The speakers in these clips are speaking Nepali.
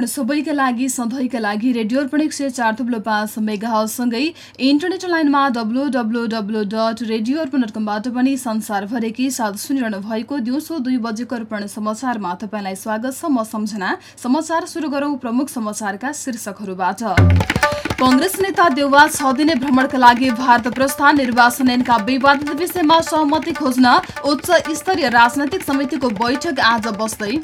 अर्पण सबैका लागि सधैँका लागि रेडियो अर्पण एक सय चार थुप्लो पाँच मेगासँगै इन्टरनेट लाइनमा W W W dot radio Arpan dot कमबाट पनि संसारभरिकै साथ सुनिरहनु भएको दिउँसो दुई बजेको अर्पण समाचारमा तपाईँलाई स्वागत छ। म सम्झना। समाचार सुरु गरौँ प्रमुख समाचारका शीर्षकहरूबाट। कङ्ग्रेस नेता देउवा छ दिने भ्रमणका लागि भारत प्रस्थान निर्वाचन ऐनका विवादित विषयमा सहमति खोज्न उच्च स्तरीय राजनैतिक समितिको बैठक आज बस्दै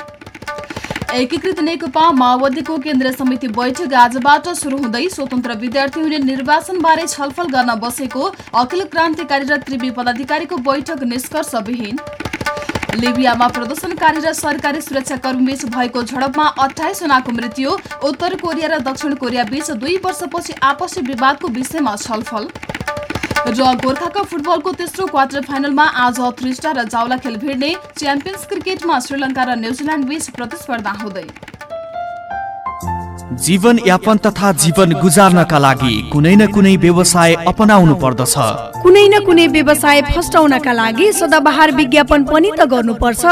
एकीकृत नेकपा माओवादीको केन्द्रीय समिति बैठक आजबाट शुरू हुँदै स्वतन्त्र विद्यार्थी हुने निर्वाचनबारे छलफल गर्न बसेको अखिल क्रान्तिकारी र त्रिवी पदाधिकारीको बैठक निष्कर्षविहीन। लिबियामा प्रदर्शनकारी र सरकारी सुरक्षाकर्मीबीच भएको झडपमा अठाइस जनाको मृत्यु उत्तर कोरिया र दक्षिण कोरिया बीच दुई वर्षपछि आपसी विवादको विषयमा छलफल। र गोर्खाको फुटबलको तेस्रो क्वार्टर फाइनलमा आज थ्रिस्टा र जावला खेल भिड्ने च्याम्पियन्स क्रिकेटमा श्रीलङ्का र न्युजिल्यान्ड बीच प्रतिस्पर्धा हुँदै। जीवन यापन तथा जीवन गुजार्नका लागि कुनै न कुनै व्यवसाय अपनाउनु पर्दछ। कुनै न कुनै व्यवसाय फस्टाउनका लागि सदाबहार विज्ञापन पनि त गर्नुपर्छ।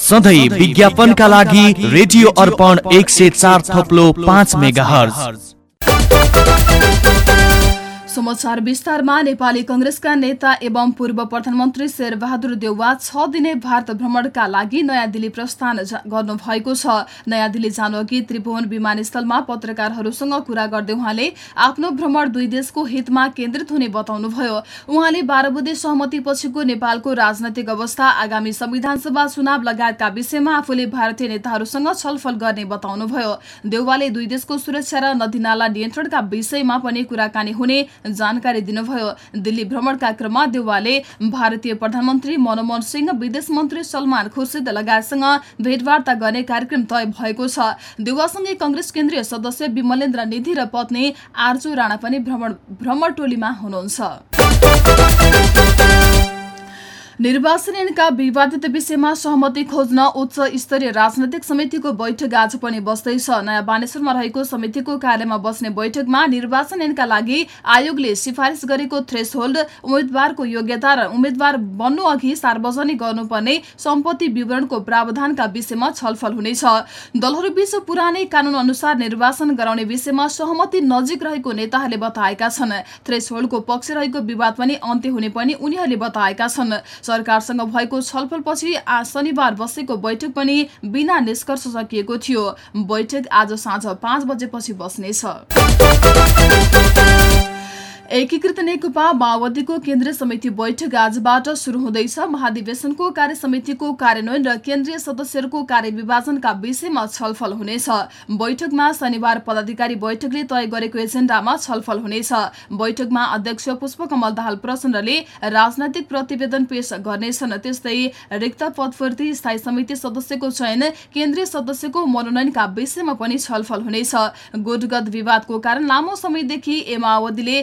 सधैँ विज्ञापनका लागि रेडियो अर्पण एक सय चार थप्लो पाँच मेगा समाचार विस्तारमा नेपाली कंग्रेसका नेता एवं पूर्व प्रधानमन्त्री शेरबहादुर देउवा छ दिने भारत भ्रमणका लागि नयाँ दिल्ली प्रस्थान गर्नु भएको छ। नयाँ दिल्ली जानु अघि त्रिभुवन विमानस्थलमा पत्रकारहरूसँग कुरा गर्दै उहाँले आफ्नो भ्रमण दुई देशको हितमा केन्द्रित हुने बताउनुभयो। उहाँले बाह्र बुधे सहमति पछिको नेपालको राजनैतिक अवस्था आगामी संविधान सभा चुनाव लगायतका विषयमा आफूले भारतीय नेताहरूसँग छलफल गर्ने बताउनुभयो। देउवाले दुई देशको सुरक्षा र नदीनाला नियन्त्रणका विषयमा पनि कुराकानी हुने जानकारी दिनुभयो। दिल्ली भ्रमणका क्रममा देउवाले भारतीय प्रधानमन्त्री मनमोहन सिंह विदेश मन्त्री सलमान खुर्सिद लगायतसँग भेटवार्ता गर्ने कार्यक्रम तय भएको छ। देउवासँगै कंग्रेस केन्द्रीय सदस्य विमलेन्द्र निधि र पत्नी आर्जु राणा पनि भ्रमण भ्रमण टोलीमा हुनुहुन्छ। निर्वाचन ऐनका विवादित विषयमा सहमति खोज्न उच्च स्तरीय राजनैतिक समितिको बैठक आज पनि बस्दैछ। नयाँ बानेश्वरमा रहेको समितिको कार्यालयमा बस्ने बैठकमा निर्वाचन ऐनका लागि आयोगले सिफारिस गरेको थ्रेस होल्ड उम्मेद्वारको योग्यता र उम्मेद्वार बन्नु अघि सार्वजनिक गर्नुपर्ने सम्पत्ति विवरणको प्रावधानका विषयमा छलफल हुनेछ। दलहरूबीच पुरानै कानून अनुसार निर्वाचन गराउने विषयमा सहमति नजिक रहेको नेताहरूले बताएका छन्। थ्रेस होल्डको पक्ष रहेको विवाद पनि अन्त्य हुने पनि उनीहरूले बताएका छन्। सरकारसँग भएको छलफलपछि शनिबार बसेको बैठक पनि बिना निष्कर्ष सकिएको थियो। बैठक आज साँझ पाँच बजेपछि बस्नेछ। एकीकृत नेकपा माओवादीको केन्द्रीय समिति बैठक आजबाट शुरू हुँदैछ। महाधिवेशनको कार्य समितिको कार्यान्वयन र केन्द्रीय सदस्यहरूको कार्यविभाजनका विषयमा छलफल हुनेछ। बैठकमा शनिबार पदाधिकारी बैठकले तय गरेको एजेण्डामा छलफल हुनेछ। बैठकमा अध्यक्ष पुष्पकमल दाहाल प्रचण्डले राजनैतिक प्रतिवेदन पेश गर्नेछन्। त्यस्तै रिक्त पदपूर्ति स्थायी समिति सदस्यको चयन केन्द्रीय सदस्यको मनोनयनका विषयमा पनि छलफल हुनेछ। गोठगत विवादको कारण लामो समयदेखि ए माओवादीले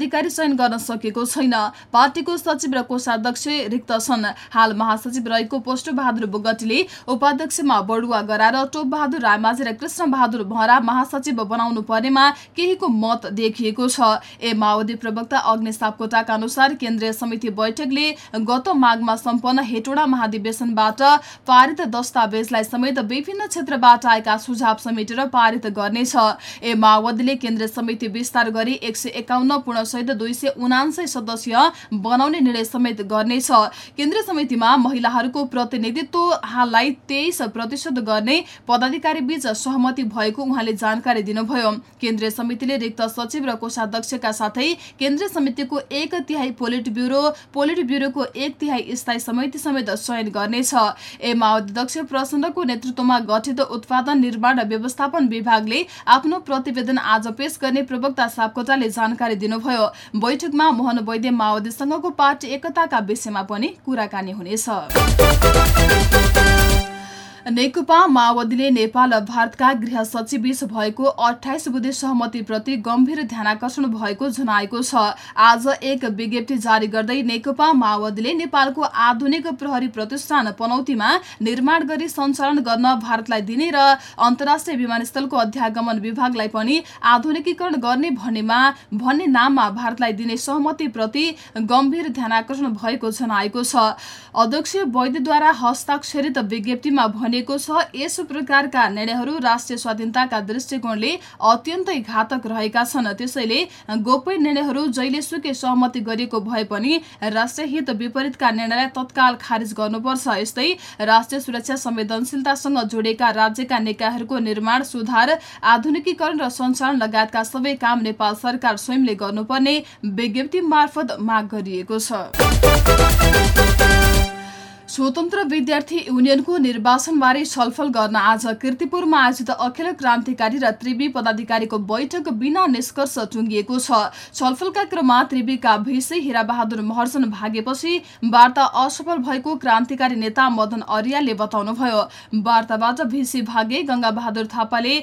पदाधिकारी चयन गर्न सकेको छैन। पार्टीको सचिव र कोषाध्यक्ष रिक्त छन्। हाल महासचिव रहेको पोष्ट बहादुर बोगटीले उपाध्यक्षमा बढुवा गराएर टोप बहादुर रायमाझी र कृष्ण बहादुर भरा महासचिव बनाउनु पर्नेमा केहीको मत देखिएको छ। ए माओवादी प्रवक्ता अग्नि सापकोटाका अनुसार केन्द्रीय समिति बैठकले गत माघमा सम्पन्न हेटोडा महाधिवेशनबाट पारित दस्तावेजलाई समेत विभिन्न क्षेत्रबाट आएका सुझाव समेटेर पारित गर्नेछ। ए माओवादीले केन्द्रीय समिति विस्तार गरी एक सय एकाउन्न पूर्णसहित दुई सय उनान्सय सदस्य बनाउने निर्णय समेत गर्नेछ। केन्द्रीय समितिमा महिलाहरूको प्रतिनिधित्व हाललाई तेइस प्रतिशत गर्ने पदाधिकारी बीच सहमति भएको उहाँले जानकारी दिनुभयो। केन्द्रीय समितिले रिक्त सचिव र कोषाध्यक्षका साथै केन्द्रीय समितिको एक तिहाई पोलिट ब्युरो पोलिट ब्युरोको एक तिहाई स्थायी समिति समेत चयन गर्नेछ। ए माओवादी अध्यक्ष प्रचण्डको नेतृत्वमा गठित उत्पादन निर्माण र व्यवस्थापन विभागले आफ्नो प्रतिवेदन आज पेश गर्ने प्रवक्ता सापकोटाले जानकारी दिनुभयो। बैठकमा मोहन वैद्य माओवादीसँगको पार्टी एकताका विषयमा पनि कुराकानी हुनेछ। नेकपा माओवादीले नेपाल र भारतका गृह सचिव बीच भएको अठाइस बुधे सहमतिप्रति गम्भीर ध्यानकर्षण भएको जनाएको छ। आज एक विज्ञप्ति जारी गर्दै नेकपा माओवादीले नेपालको आधुनिक प्रहरी प्रतिष्ठान पनौतीमा निर्माण गरी सञ्चालन गर्न भारतलाई दिने र अन्तर्राष्ट्रिय विमानस्थलको अध्यागमन विभागलाई पनि आधुनिकीकरण गर्ने भन्नेमा भन्ने नाममा भारतलाई दिने सहमतिप्रति गम्भीर ध्यानकर्षण भएको जनाएको छ। अध्यक्ष वैद्यद्वारा हस्ताक्षरित विज्ञप्तिमा भनिएको छ। यस प्रकारका निर्णयहरू राष्ट्रिय स्वाधीनताका दृष्टिकोणले अत्यन्तै घातक रहेका छन्। त्यसैले गोप्य निर्णयहरू जहिले सुकै सहमति गरिएको भए पनि राष्ट्रिय हित विपरीतका निर्णयलाई तत्काल खारिज गर्नुपर्छ। यस्तै राष्ट्रिय सुरक्षा संवेदनशीलतासँग जोडेका राज्यका निकायहरूको निर्माण सुधार आधुनिकीकरण र सञ्चालन लगायतका सबै काम नेपाल सरकार स्वयंले गर्नुपर्ने विज्ञप्ति मार्फत माग गरिएको छ। स्वतन्त्र विद्यार्थी युनियनको निर्वाचनबारे छलफल गर्न आज किर्तिपुरमा आयोजित अखिल क्रान्तिकारी र त्रिवी पदाधिकारीको बैठक बिना निष्कर्ष टुङ्गिएको छलफलका क्रममा त्रिवीका भिसे हिराबहादुर महर्जन भागेपछि वार्ता असफल भएको क्रान्तिकारी नेता मदन अरियाले बताउनुभयो। वार्ताबाट भिसी भागे गंगा बहादुर थापाले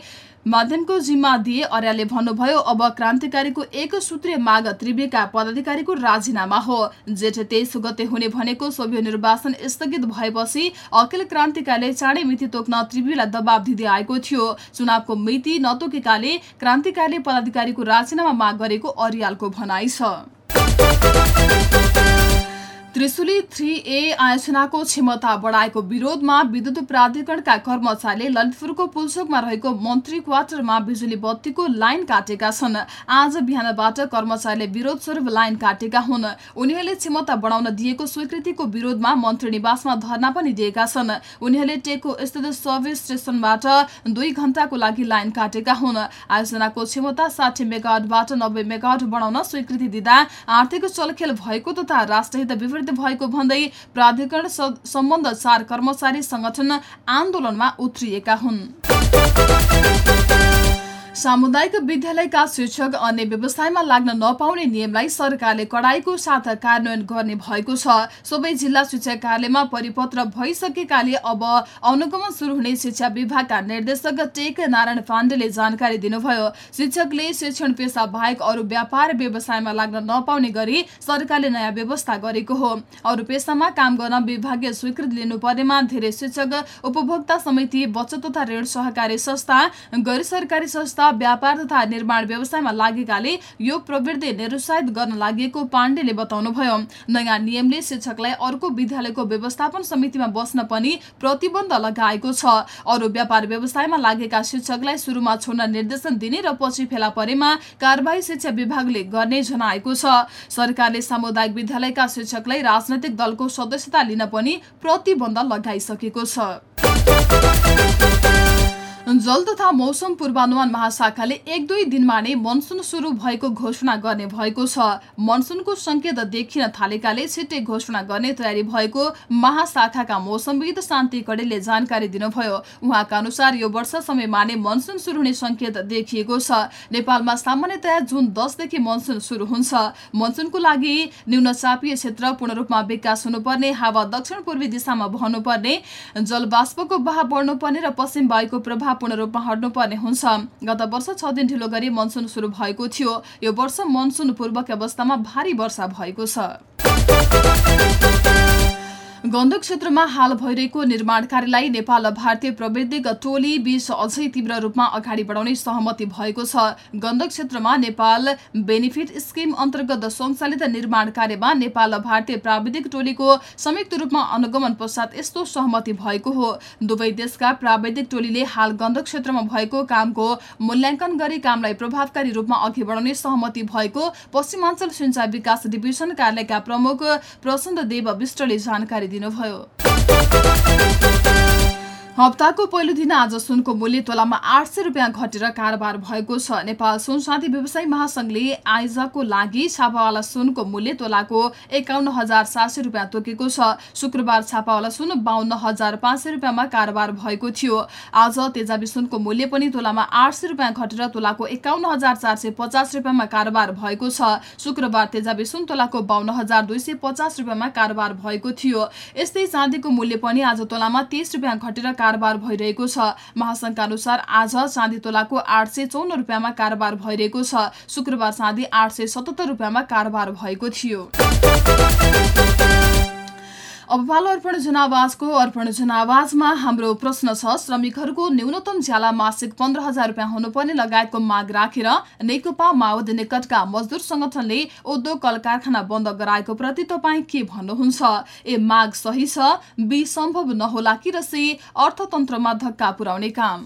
माध्यमको जिम्मा दिए अर्याले भन्नुभयो अब क्रान्तिकारीको एक सूत्रीय माग त्रिवेका पदाधिकारीको राजीनामा हो। जेठ तेइस गते हुने भनेको सभ्य निर्वाचन स्थगित भएपछि अखिल क्रान्तिकारीले चाँडै मिति तोक्न त्रिवीलाई दबाव दिँदै आएको थियो। चुनावको मिति नतोकेकाले क्रान्तिकारीले पदाधिकारीको राजीनामा माग गरेको अर्यालको भनाइ छ। त्रिशुली थ्री ए आयोजनाको क्षमता बढाएको विरोधमा विद्युत प्राधिकरणका कर्मचारीले ललितपुरको पुलचोकमा रहेको मन्त्री क्वार्टरमा बिजुली बत्तीको लाइन काटेका छन्। आज बिहानबाट कर्मचारीले विरोध स्वरूप लाइन काटेका हुन्। उनीहरूले क्षमता बढाउन दिएको स्वीकृतिको विरोधमा मन्त्री निवासमा धरना पनि दिएका छन्। उनीहरूले टेको स्थित सर्भिस स्टेशनबाट दुई घण्टाको लागि लाइन काटेका हुन्। आयोजनाको क्षमता साठी मेगावटबाट नब्बे मेगावट बढाउन स्वीकृति दिँदा आर्थिक चलखेल भएको तथा राष्ट्रहित विपरीत भएको भन्दै प्राधिकरण सम्बन्ध चार कर्मचारी संगठन आन्दोलनमा उत्रिएका हुन्। सामुदायिक विद्यालयका शिक्षक अन्य व्यवसायमा लाग्न नपाउने नियमलाई सरकारले कडाईको साथ कार्यान्वयन गर्ने भएको छ। सबै जिल्ला शिक्षा कार्यालयमा परिपत्र भइसकेकाले अब अनुगमन शुरू हुने शिक्षा विभागका निर्देशक टेक नारायण पाण्डेले जानकारी दिनुभयो। शिक्षकले शिक्षण पेसा बाहेक अरू व्यापार व्यवसायमा लाग्न नपाउने गरी सरकारले नयाँ व्यवस्था गरेको हो। अरू पेसामा काम गर्न विभागीय स्वीकृति लिनुपर्नेमा धेरै शिक्षक उपभोक्ता समिति बचत तथा ऋण सहकारी संस्था गैर सरकारी संस्था व्यापार तथा निर्माण व्यवसायमा लागेकाले यो प्रवृत्ति निरुत्साहित गर्न लागि पाण्डेले बताउनुभयो। नयाँ नियमले शिक्षकलाई अर्को विद्यालयको व्यवस्थापन समितिमा बस्न पनि प्रतिबन्ध लगाएको छ। अरू व्यापार व्यवसायमा लागेका शिक्षकलाई सुरुमा छोड्न निर्देशन दिने र पछि फेला परेमा कार्यवाही शिक्षा विभागले गर्ने जनाएको छ। सरकारले सामुदायिक विद्यालयका शिक्षकलाई राजनैतिक दलको सदस्यता लिन पनि प्रतिबन्ध लगाइसकेको छ। जल तथा मौसम पूर्वानुमान महाशाखाले एक दुई दिनमा नै मनसुन सुरु भएको घोषणा गर्ने भएको छ। मनसुनको संकेत देखिन थालेकाले छिट्टै घोषणा गर्ने तयारी भएको महाशाखाका मौसमविद शान्ति कडेलले जानकारी दिनुभयो। उहाँका अनुसार यो वर्ष समयमा नै मनसुन सुरु हुने संकेत देखिएको छ। नेपालमा सामान्यतया जुन दसदेखि मनसुन सुरु हुन्छ मनसुनको लागि न्यून चापीय क्षेत्र पूर्ण रूपमा विकास हुनुपर्ने हावा दक्षिण पूर्वी दिशामा बहनुपर्ने जलबाष्पको बहाव बढ्नुपर्ने र पश्चिम वायुको प्रभाव पूर्ण रूपमा हट्नुपर्ने हुन्छ। गत वर्ष छ दिन ढिलो गरी मनसुन सुरु भएको थियो। यो वर्ष मनसुन पूर्वक अवस्थामा भारी वर्षा भएको छ। गण्डक क्षेत्रमा हाल भइरहेको निर्माण कार्यलाई नेपाल भारतीय प्रविधिक टोली बीच अझै तीव्र रूपमा अगाडि बढाउने सहमति भएको छ। गण्डक क्षेत्रमा नेपाल बेनिफिट स्किम अन्तर्गत सञ्चालित निर्माण कार्यमा नेपाल भारतीय प्राविधिक टोलीको संयुक्त रूपमा अनुगमन पश्चात यस्तो सहमति भएको हो। दुवै देशका प्राविधिक टोलीले हाल गण्डक क्षेत्रमा भएको कामको मूल्याङ्कन गरी कामलाई प्रभावकारी रूपमा अघि बढाउने सहमति भएको पश्चिमाञ्चल सिंचाई विकास डिभिजन कार्यालयका प्रमुख प्रसन्न देव विष्टले जानकारी दिनुभयो हप्ताको पहिलो दिन आज सुनको मूल्य तोलामा आठ सय रुपियाँ घटेर कारोबार भएको छ। नेपाल सुन साथी व्यवसायी महासंघले आइजको लागि छापावाला सुनको मूल्य तोलाको एकाउन्न हजार सात सय रुपियाँ तोकेको छ। शुक्रबार छापावाला सुन बाहन्न हजार पाँच सय रुपियाँमा कारोबार भएको थियो। आज तेजाबी सुनको मूल्य पनि तोलामा आठ सय रुपियाँ घटेर तोलाको एकाउन्न हजार चार सय पचास रुपियाँमा कारोबार भएको छ। शुक्रबार तेजाबी सुन तोलाको बाहन्न हजार दुई सय पचास रुपियाँमा कारोबार भएको थियो। यस्तै चाँदीको मूल्य पनि आज तोलामा तेइस रुपियाँ घटेर कारोबार भइरहेको छ। महासंघका अनुसार आज चाँदी तोलाको आठ सय चौन्न रुपियाँमा कारोबार भइरहेको छ। शुक्रबार चाँदी आठ सय सतहत्तर रुपियाँमा कारोबार भएको थियो। अब पालो अर्पण जनावाजको अर्पण जनावाजमा हाम्रो प्रश्न छ श्रमिकहरूको न्यूनतम ज्याला मासिक पन्ध्र हजार रुपियाँ हुनुपर्ने लगायतको माग राखेर नेकपा माओवादी निकटका मजदुर संगठनले उद्योग कल कारखाना बन्द गराएको प्रति तपाईँ के भन्नुहुन्छ? ए माग सही छ बी सम्भव नहोला कि र सी अर्थतन्त्रमा धक्का पुर्याउने काम?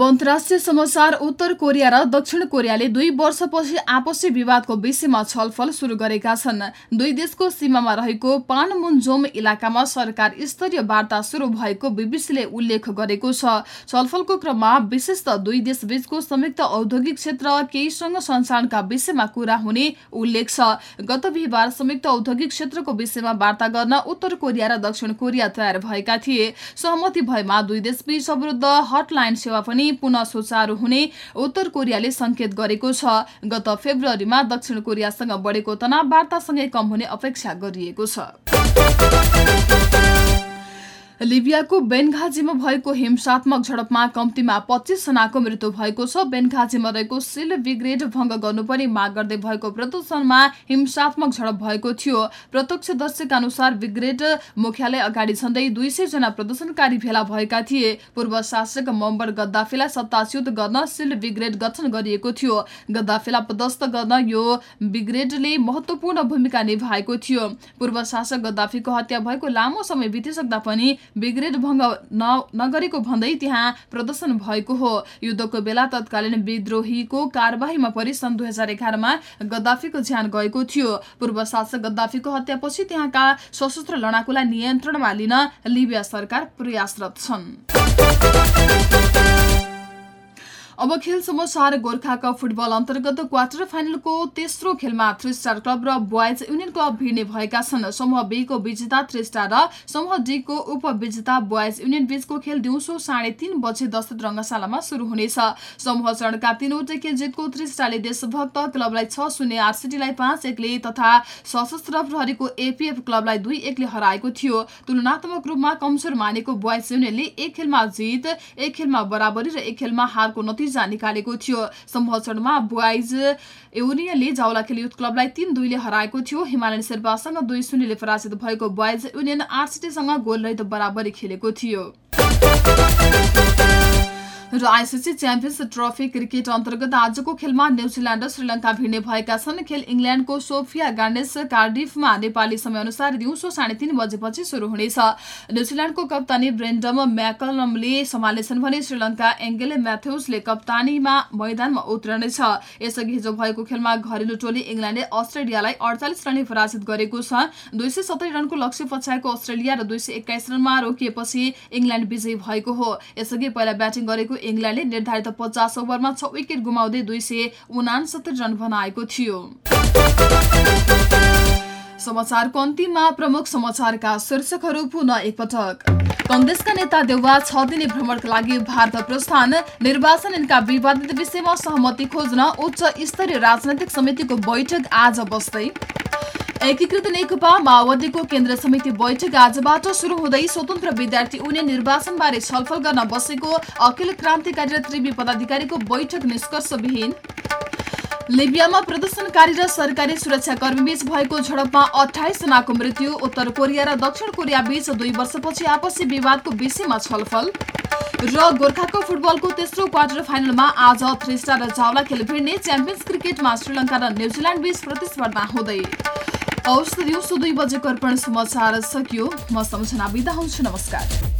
अब अन्तर्राष्ट्रिय समाचार उत्तर कोरिया र दक्षिण कोरियाले दुई वर्षपछि आपसी विवादको विषयमा छलफल शुरू गरेका छन्। दुई देशको सीमामा रहेको पानमुनजोम इलाकामा सरकार स्तरीय वार्ता शुरू भएको बीबीसीले उल्लेख गरेको छ। छलफलको क्रममा विशेष दुई देश बीचको संयुक्त औद्योगिक क्षेत्र केहीसँग सञ्चालनका विषयमा कुरा हुने उल्लेख छ। गत बिहिबार संयुक्त औद्योगिक क्षेत्रको विषयमा वार्ता गर्न उत्तर कोरिया र दक्षिण कोरिया तयार भएका थिए। सहमति भएमा दुई देशबीच अवरुद्ध हटलाइन सेवा पनि पुनः सुचारू हुने उत्तर कोरियाले संकेत गरेको छ। गत फेब्रुअरीमा दक्षिण कोरियासँग बढेको तनाव वार्तासँगै कम हुने अपेक्षा गरिएको छ। लिबियाको बेनघाजीमा भएको हिंसात्मक झडपमा कम्तीमा पच्चिस जनाको मृत्यु भएको छ। बेनघाजीमा रहेको सिल ब्रिगेड भंग गर्नुपर्ने माग गर्दै भएको प्रदर्शनमा हिंसात्मक झडप भएको थियो। प्रत्यक्षदर्शीका अनुसार ब्रिगेड मुख्यालय अगाडि झण्डै दुई सय जना प्रदर्शनकारी भेला भएका थिए। पूर्व शासक मोहम्मद गद्दाफीलाई सत्ताच्युत गर्न सिल ब्रिगेड गठन गरिएको थियो। गद्दाफीलाई पदस्थ गर्न यो ब्रिगेडले महत्वपूर्ण भूमिका निभाएको थियो। पूर्व शासक गद्दाफीको हत्या भएको लामो समय बितिसक्दा पनि ब्रिगेड भङ्ग नगरेको भन्दै त्यहाँ प्रदर्शन भएको हो। युद्धको बेला तत्कालीन विद्रोहीको कार्यवाहीमा परि सन् दुई हजार एघारमा गद्दाफीको ज्यान गएको थियो। पूर्व शासक गद्दाफीको हत्यापछि त्यहाँका सशस्त्र लडाकुलाई नियन्त्रणमा लिन लिबिया सरकार प्रयासरत छन्। अब खेल समाचार गोर्खा कप फुटबल अन्तर्गत क्वार्टर फाइनलको तेस्रो खेलमा थ्री स्टार क्लब र बोइज युनियन क्लब भिड्ने भएका छन्। समूह बी को विजेता थ्री स्टार र समूह डी को उपविजेता बोइज युनियन बीचको खेल दिउँसो साढे तीन बजे दशरथ रङ्गशालामा शुरू हुनेछ। समूह चरणका तीनवटै खेल जितको थ्री स्टारले देशभक्त क्लबलाई छ शून्य आरसिटीलाई पाँच एकले तथा सशस्त्र प्रहरीको एपीएफ क्लबलाई दुई एकले हराएको थियो। तुलनात्मक रूपमा कमजोर मानेको बोइज युनियनले एक खेलमा जित एक खेलमा बराबरी र एक खेलमा हारको नतिजा नतिजा निकालेको थियो। समूह चरणमा बोइज युनियनले जावलाखेल युथ क्लबलाई तीन दुईले हराएको थियो। हिमालयन शेर्पासँग दुई शून्यले पराजित भएको बोइज युनियन आरसिटीसँग गोल रहित बराबरी खेलेको थियो। र आइसिसी च्याम्पियन्स ट्रफी क्रिकेट अन्तर्गत आजको खेलमा न्युजिल्याण्ड र श्रीलङ्का भिड्ने भएका छन्। खेल इङ्ल्याण्डको सोफिया गार्नेस कार्डिफमा नेपाली समयअनुसार दिउँसो साढे तीन बजेपछि सुरु हुनेछ। न्युजिल्याण्डको कप्तानी ब्रेन्डम म्याकलमले सम्हाल्नेछन् भने श्रीलङ्का एङ्गेले म्याथ्युजले कप्तानीमा मैदानमा उत्रनेछ। यसअघि हिजो भएको खेलमा घरेलु टोली इङ्ल्याण्डले अस्ट्रेलियालाई अडचालिस रनले पराजित गरेको छ। दुई सय सत्तरी रनको लक्ष्य पछ्याएको अस्ट्रेलिया र दुई सय एक्काइस रनमा रोकिएपछि इङ्ल्याण्ड विजयी भएको हो। यसअघि पहिला ब्याटिङ गरेको इङ्ल्याण्डले निर्धारित पचास ओभरमा छ विकेट गुमाउँदै दुई सय उनासत्तरी रन बनाएको थियो। समाचारको अन्तिममा प्रमुख समाचारका शीर्षकहरू पुनः एकपटक। कंग्रेसका नेता देउवा छ दिने भ्रमणका लागि भारत प्रस्थान निर्वाचन यिनका विवादित विषयमा सहमति खोज्न उच्च स्तरीय राजनैतिक समितिको बैठक आज बस्दै। एकीकृत नेकपा माओवादीको केन्द्र समिति बैठक आजबाट शुरू हुँदै स्वतन्त्र विद्यार्थी युनियन निर्वाचनबारे छलफल गर्न बसेको अखिल क्रान्तिकारी र त्रिवी पदाधिकारीको बैठक निष्कर्षविहीन। लिबियामा प्रदर्शनकारी र सरकारी सुरक्षाकर्मी बीच भएको झडपमा अठाइस जनाको मृत्यु उत्तर कोरिया र दक्षिण कोरिया बीच दुई वर्षपछि आपसी विवादको विषयमा छलफल। र गोर्खाको फुटबलको तेस्रो क्वार्टर फाइनलमा आज थ्री स्टार र चावला खेल भिड्ने च्याम्पियन्स क्रिकेटमा श्रीलङ्का र न्युजिल्याण्ड बीच प्रतिस्पर्धा हुँदै। औषध दिउँसो दुई बजेको अर्पण समाचार सकियो। म सम्झना बिदा हुन्छु। नमस्कार।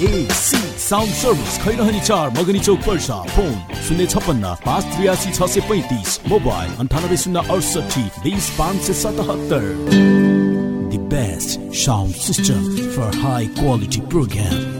वाइएसी साउन्ड सर्भिस खैरहनी चार मगनी चौक पर्सा फोन शून्य छप्पन्न पाँच त्रियासी छ सय पैँतिस मोबाइल अन्ठानब्बे शून्य अडसठी बिस पाँच सय सतहत्तर The best sound system for high quality program.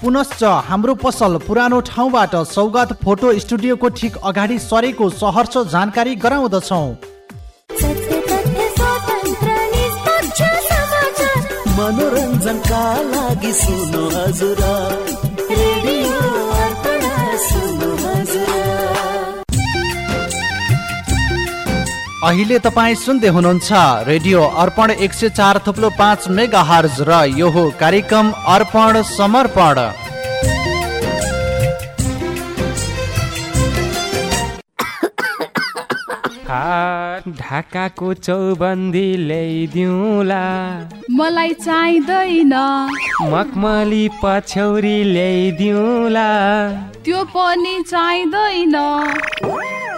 पुनश्च हाम्रो पसल पुरानो ठाउँबाट सौगात फोटो स्टुडियोको ठिक अगाडि सरेको सहर्ष जानकारी गराउँदछौँ। मनोरञ्जनका लागि सुन्नु हजुर। रेडियो अर्पण सुन्नु अहिले तपाईँ सुन्दै हुनुहुन्छ रेडियो अर्पण एक सय चार थुप्लो पाँच मेगा हर्ज र यो हो कार्यक्रम अर्पण समर्पण। ढाकाको चौबन्दी ल्याइदिउँला। मलाई चाहिँदैन। मखमली पछ्यौरी ल्याइदिउँला। त्यो पनि चाहिँदैन।